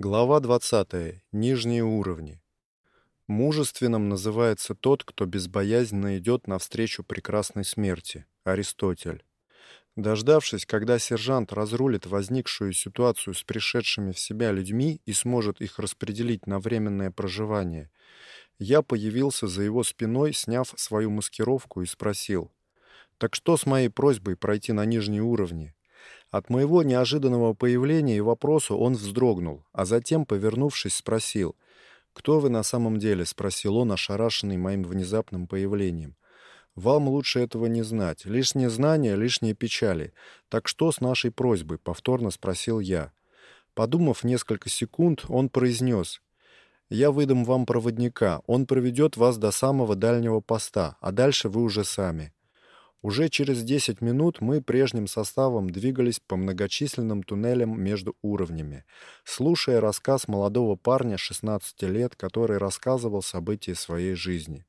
Глава 20. Нижние уровни. Мужественным называется тот, кто безбоязненно идет навстречу прекрасной смерти. Аристотель. Дождавшись, когда сержант разрулит возникшую ситуацию с пришедшими в себя людьми и сможет их распределить на временное проживание, я появился за его спиной, сняв свою маскировку и спросил: "Так что с моей просьбой пройти на нижние уровни?" От моего неожиданного появления и вопроса он вздрогнул, а затем, повернувшись, спросил: "Кто вы на самом деле?" спросил он, ошарашенный моим внезапным появлением. Вам лучше этого не знать. Лишнее знание, лишние печали. Так что с нашей просьбой? повторно спросил я. Подумав несколько секунд, он произнес: "Я выдам вам проводника. Он проведет вас до самого дальнего поста, а дальше вы уже сами". Уже через 10 минут мы прежним составом двигались по многочисленным туннелям между уровнями, слушая рассказ молодого парня 16 лет, который рассказывал события своей жизни.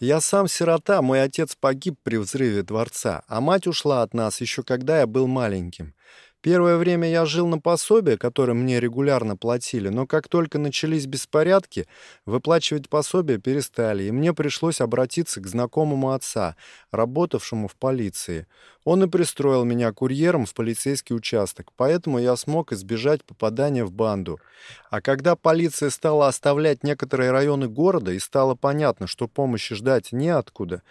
Я сам сирота, мой отец погиб при взрыве дворца, а мать ушла от нас еще когда я был маленьким. Первое время я жил на пособие, которое мне регулярно платили, но как только начались беспорядки, выплачивать пособие перестали, и мне пришлось обратиться к знакомому отца, работавшему в полиции. Он и пристроил меня курьером в полицейский участок, поэтому я смог избежать попадания в банду. А когда полиция стала оставлять некоторые районы города и стало понятно, что помощи ждать неоткуда,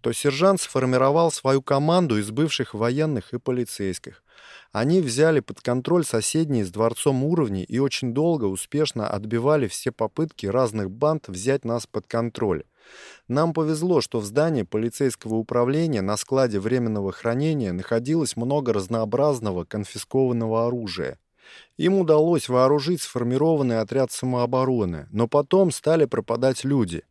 то сержант сформировал свою команду из бывших военных и полицейских. Они взяли под контроль соседние с дворцом уровни и очень долго успешно отбивали все попытки разных банд взять нас под контроль. Нам повезло, что в здании полицейского управления на складе временного хранения находилось много разнообразного конфискованного оружия. Им удалось вооружить сформированный отряд самообороны, но потом стали пропадать люди.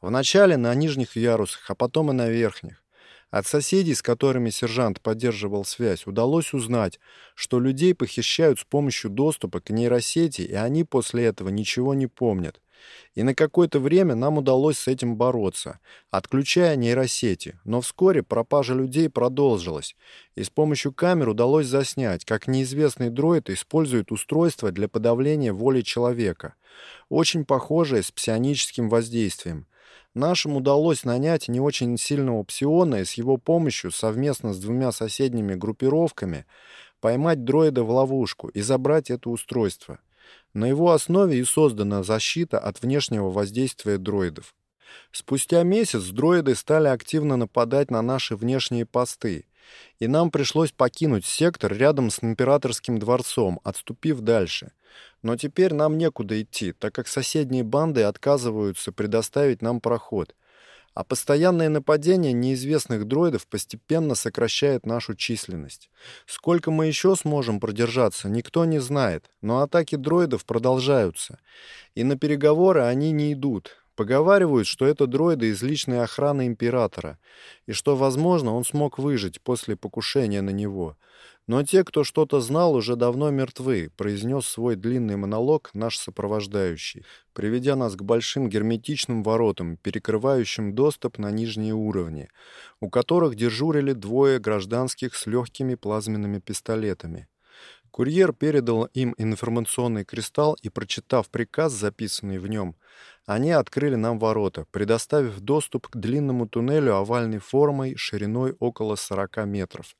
Вначале на нижних ярусах, а потом и на верхних. От соседей, с которыми сержант поддерживал связь, удалось узнать, что людей похищают с помощью доступа к нейросети, и они после этого ничего не помнят. И на какое-то время нам удалось с этим бороться, отключая нейросети, но вскоре пропажа людей продолжилась, и с помощью камер удалось заснять, как неизвестный дроид использует устройство для подавления воли человека, очень похожее с псионическим воздействием. Нашим удалось нанять не очень сильного псиона и с его помощью совместно с двумя соседними группировками поймать дроида в ловушку и забрать это устройство. На его основе и создана защита от внешнего воздействия дроидов. Спустя месяц дроиды стали активно нападать на наши внешние посты, и нам пришлось покинуть сектор рядом с императорским дворцом, отступив дальше. Но теперь нам некуда идти, так как соседние банды отказываются предоставить нам проход — а постоянное нападение неизвестных дроидов постепенно сокращает нашу численность. Сколько мы еще сможем продержаться, никто не знает, но атаки дроидов продолжаются, и на переговоры они не идут. Поговаривают, что это дроиды из личной охраны императора, и что, возможно, он смог выжить после покушения на него. Но те, кто что-то знал, уже давно мертвы, произнес свой длинный монолог наш сопровождающий, приведя нас к большим герметичным воротам, перекрывающим доступ на нижние уровни, у которых дежурили двое гражданских с легкими плазменными пистолетами. Курьер передал им информационный кристалл и, прочитав приказ, записанный в нем, они открыли нам ворота, предоставив доступ к длинному туннелю овальной формой шириной около 40 метров,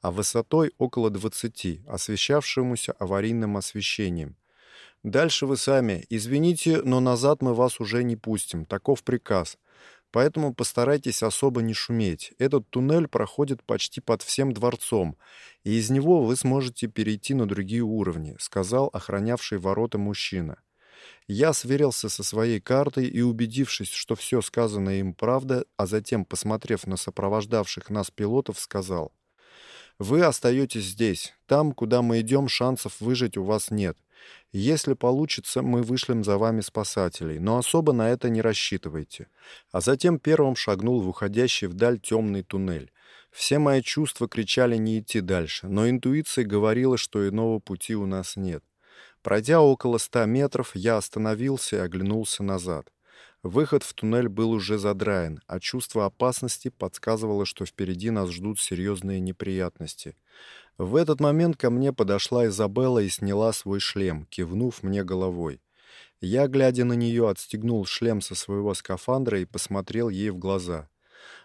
а высотой около 20, освещавшемуся аварийным освещением. Дальше вы сами. Извините, но назад мы вас уже не пустим. Таков приказ. Поэтому постарайтесь особо не шуметь. Этот туннель проходит почти под всем дворцом, и из него вы сможете перейти на другие уровни, сказал охранявший ворота мужчина. Я сверился со своей картой и, убедившись, что все сказанное им правда, а затем, посмотрев на сопровождавших нас пилотов, сказал: "Вы остаетесь здесь. Там, куда мы идем, шансов выжить у вас нет. Если получится, мы вышлем за вами спасателей, но особо на это не рассчитывайте. А затем первым шагнул в уходящий вдаль темный туннель. Все мои чувства кричали не идти дальше, но интуиция говорила, что иного пути у нас нет. Пройдя около ста метров, я остановился и оглянулся назад. Выход в туннель был уже задраен, а чувство опасности подсказывало, что впереди нас ждут серьезные неприятности. В этот момент ко мне подошла Изабелла и сняла свой шлем, кивнув мне головой. Я, глядя на нее, отстегнул шлем со своего скафандра и посмотрел ей в глаза.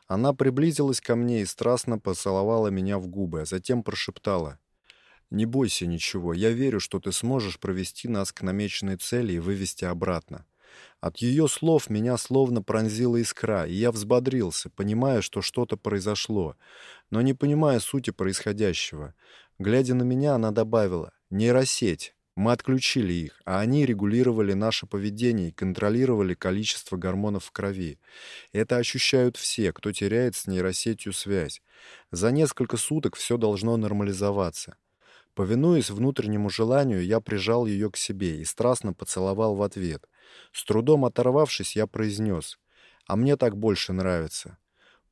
Она приблизилась ко мне и страстно поцеловала меня в губы, а затем прошептала: "Не бойся ничего. Я верю, что ты сможешь провести нас к намеченной цели и вывести обратно". От ее слов меня словно пронзила искра, и я взбодрился, понимая, что что-то произошло, но не понимая сути происходящего. Глядя на меня, она добавила: "Нейросеть. Мы отключили их, а они регулировали наше поведение и контролировали количество гормонов в крови. Это ощущают все, кто теряет с нейросетью связь. За несколько суток все должно нормализоваться. Повинуясь внутреннему желанию, я прижал ее к себе и страстно поцеловал в ответ. С трудом оторвавшись, я произнес: "А мне так больше нравится"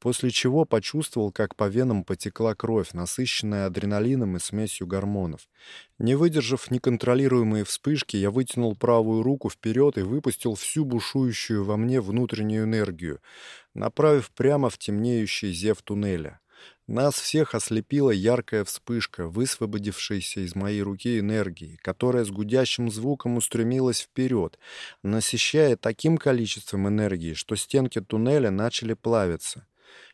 после чего почувствовал, как по венам потекла кровь, насыщенная адреналином и смесью гормонов. Не выдержав неконтролируемые вспышки, я вытянул правую руку вперед и выпустил всю бушующую во мне внутреннюю энергию, направив прямо в темнеющий зев туннеля. Нас всех ослепила яркая вспышка, высвободившаяся из моей руки энергии, которая с гудящим звуком устремилась вперед, насыщая таким количеством энергии, что стенки туннеля начали плавиться.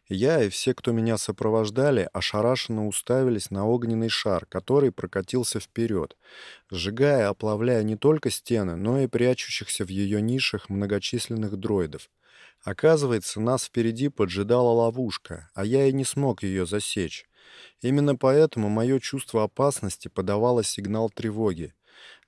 Я и все, кто меня сопровождали, ошарашенно уставились на огненный шар, который прокатился вперед, сжигая оплавляя не только стены, но и прячущихся в ее нишах многочисленных дроидов. Оказывается, нас впереди поджидала ловушка, а я и не смог ее засечь. Именно поэтому мое чувство опасности подавало сигнал тревоги.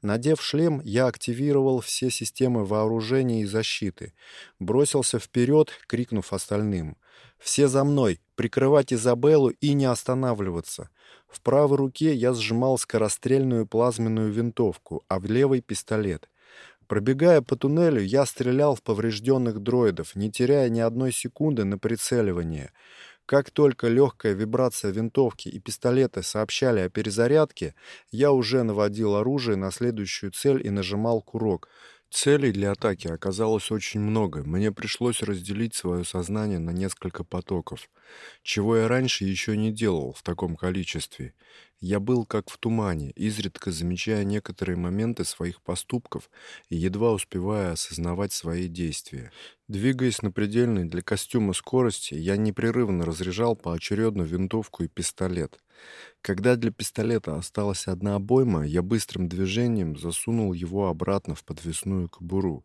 Надев шлем, я активировал все системы вооружения и защиты, бросился вперед, крикнув остальным: "Все за мной! Прикрывать Изабеллу и не останавливаться!" В правой руке я сжимал скорострельную плазменную винтовку, а в левой пистолет. Пробегая по туннелю, я стрелял в поврежденных дроидов, не теряя ни одной секунды на прицеливание. Как только легкая вибрация винтовки и пистолета сообщали о перезарядке, я уже наводил оружие на следующую цель и нажимал курок. Целей для атаки оказалось очень много. Мне пришлось разделить свое сознание на несколько потоков, чего я раньше еще не делал в таком количестве. Я был как в тумане, изредка замечая некоторые моменты своих поступков и едва успевая осознавать свои действия. Двигаясь на предельной для костюма скорости, я непрерывно разряжал поочередно винтовку и пистолет. Когда для пистолета осталась одна обойма, я быстрым движением засунул его обратно в подвесную кобуру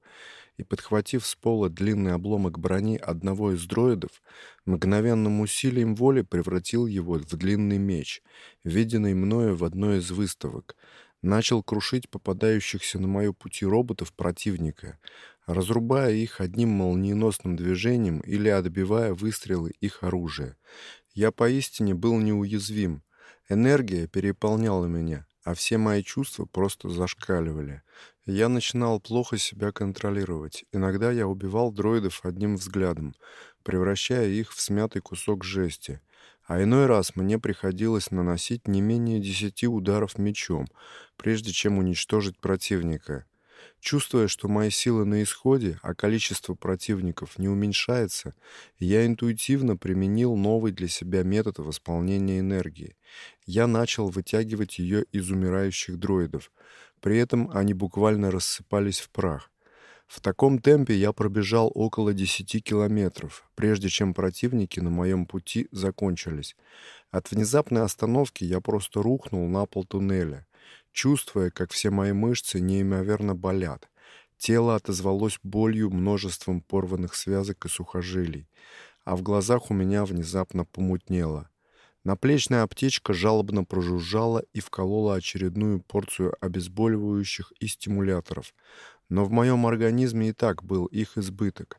и, подхватив с пола длинный обломок брони одного из дроидов, мгновенным усилием воли превратил его в длинный меч, виденный мною в одной из выставок, начал крушить попадающихся на моем пути роботов противника, разрубая их одним молниеносным движением или отбивая выстрелы их оружия. Я поистине был неуязвим. Энергия переполняла меня, а все мои чувства просто зашкаливали. Я начинал плохо себя контролировать. Иногда я убивал дроидов одним взглядом, превращая их в смятый кусок жести. А иной раз мне приходилось наносить не менее десяти ударов мечом, прежде чем уничтожить противника. Чувствуя, что мои силы на исходе, а количество противников не уменьшается, я интуитивно применил новый для себя метод восполнения энергии. Я начал вытягивать ее из умирающих дроидов. При этом они буквально рассыпались в прах. В таком темпе я пробежал около 10 километров, прежде чем противники на моем пути закончились. От внезапной остановки я просто рухнул на пол туннеля чувствуя, как все мои мышцы неимоверно болят. Тело отозвалось болью множеством порванных связок и сухожилий, а в глазах у меня внезапно помутнело. Наплечная аптечка жалобно прожужжала и вколола очередную порцию обезболивающих и стимуляторов, но в моем организме и так был их избыток.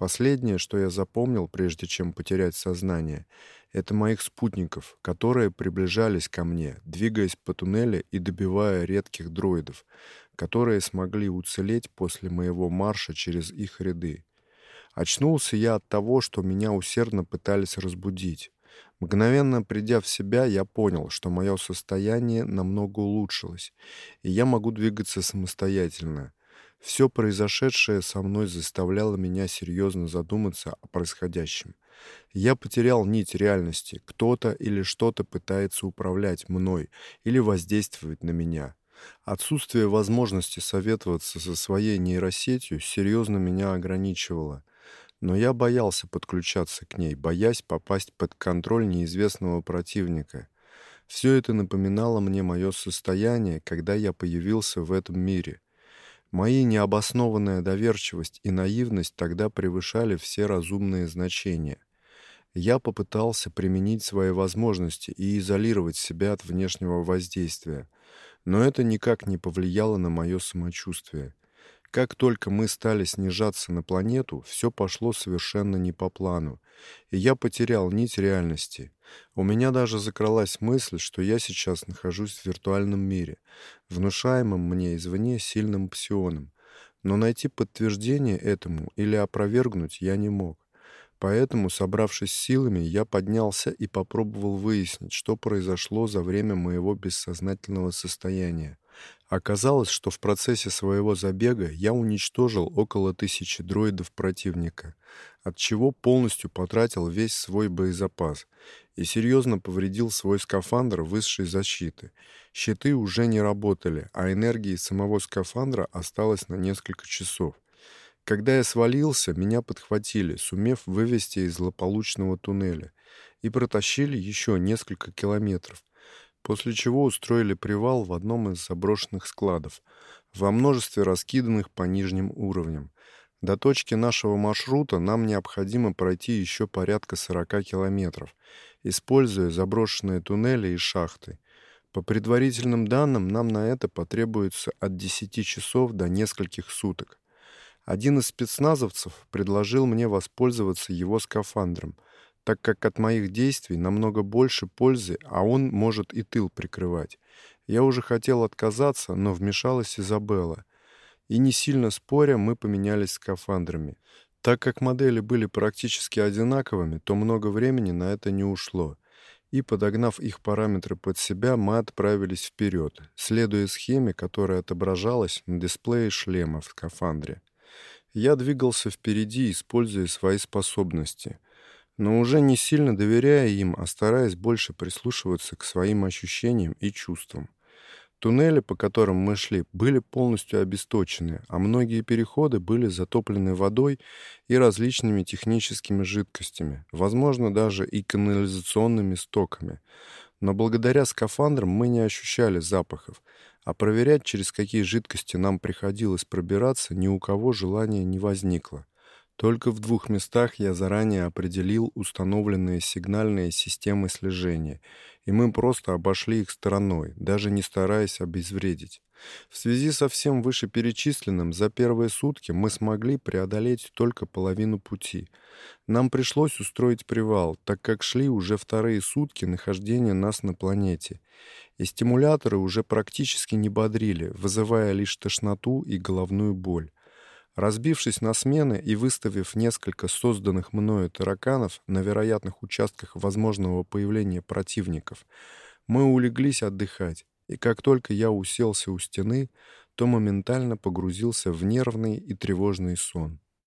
Последнее, что я запомнил, прежде чем потерять сознание, это моих спутников, которые приближались ко мне, двигаясь по туннелю и добивая редких дроидов, которые смогли уцелеть после моего марша через их ряды. Очнулся я от того, что меня усердно пытались разбудить. Мгновенно придя в себя, я понял, что мое состояние намного улучшилось, и я могу двигаться самостоятельно. Все произошедшее со мной заставляло меня серьезно задуматься о происходящем. Я потерял нить реальности. Кто-то или что-то пытается управлять мной или воздействовать на меня. Отсутствие возможности советоваться со своей нейросетью серьезно меня ограничивало. Но я боялся подключаться к ней, боясь попасть под контроль неизвестного противника. Все это напоминало мне мое состояние, когда я появился в этом мире. Мои необоснованная доверчивость и наивность тогда превышали все разумные значения. Я попытался применить свои возможности и изолировать себя от внешнего воздействия, но это никак не повлияло на мое самочувствие. Как только мы стали снижаться на планету, все пошло совершенно не по плану, и я потерял нить реальности. У меня даже закралась мысль, что я сейчас нахожусь в виртуальном мире, внушаемом мне извне сильным псионом. Но найти подтверждение этому или опровергнуть я не мог. Поэтому, собравшись силами, я поднялся и попробовал выяснить, что произошло за время моего бессознательного состояния. Оказалось, что в процессе своего забега я уничтожил около тысячи дроидов противника, от чего полностью потратил весь свой боезапас и серьезно повредил свой скафандр высшей защиты. Щиты уже не работали, а энергии самого скафандра осталось на несколько часов. Когда я свалился, меня подхватили, сумев вывести из злополучного туннеля, и протащили еще несколько километров, после чего устроили привал в одном из заброшенных складов, во множестве раскиданных по нижним уровням. До точки нашего маршрута нам необходимо пройти еще порядка 40 километров, используя заброшенные туннели и шахты. По предварительным данным, нам на это потребуется от 10 часов до нескольких суток. Один из спецназовцев предложил мне воспользоваться его скафандром — так как от моих действий намного больше пользы, а он может и тыл прикрывать. Я уже хотел отказаться, но вмешалась Изабелла. И не сильно споря, мы поменялись скафандрами. Так как модели были практически одинаковыми, то много времени на это не ушло. И, подогнав их параметры под себя, мы отправились вперед, следуя схеме, которая отображалась на дисплее шлема в скафандре. Я двигался впереди, используя свои способности — но уже не сильно доверяя им, а стараясь больше прислушиваться к своим ощущениям и чувствам. Туннели, по которым мы шли, были полностью обесточены, а многие переходы были затоплены водой и различными техническими жидкостями, возможно, даже и канализационными стоками. Но благодаря скафандрам мы не ощущали запахов, а проверять, через какие жидкости нам приходилось пробираться, ни у кого желания не возникло. Только в двух местах я заранее определил установленные сигнальные системы слежения, и мы просто обошли их стороной, даже не стараясь обезвредить. В связи со всем вышеперечисленным, за первые сутки мы смогли преодолеть только половину пути. Нам пришлось устроить привал, так как шли уже вторые сутки нахождения нас на планете. И стимуляторы уже практически не бодрили, вызывая лишь тошноту и головную боль. Разбившись на смены и выставив несколько созданных мною тараканов на вероятных участках возможного появления противников, мы улеглись отдыхать, и как только я уселся у стены, то моментально погрузился в нервный и тревожный сон.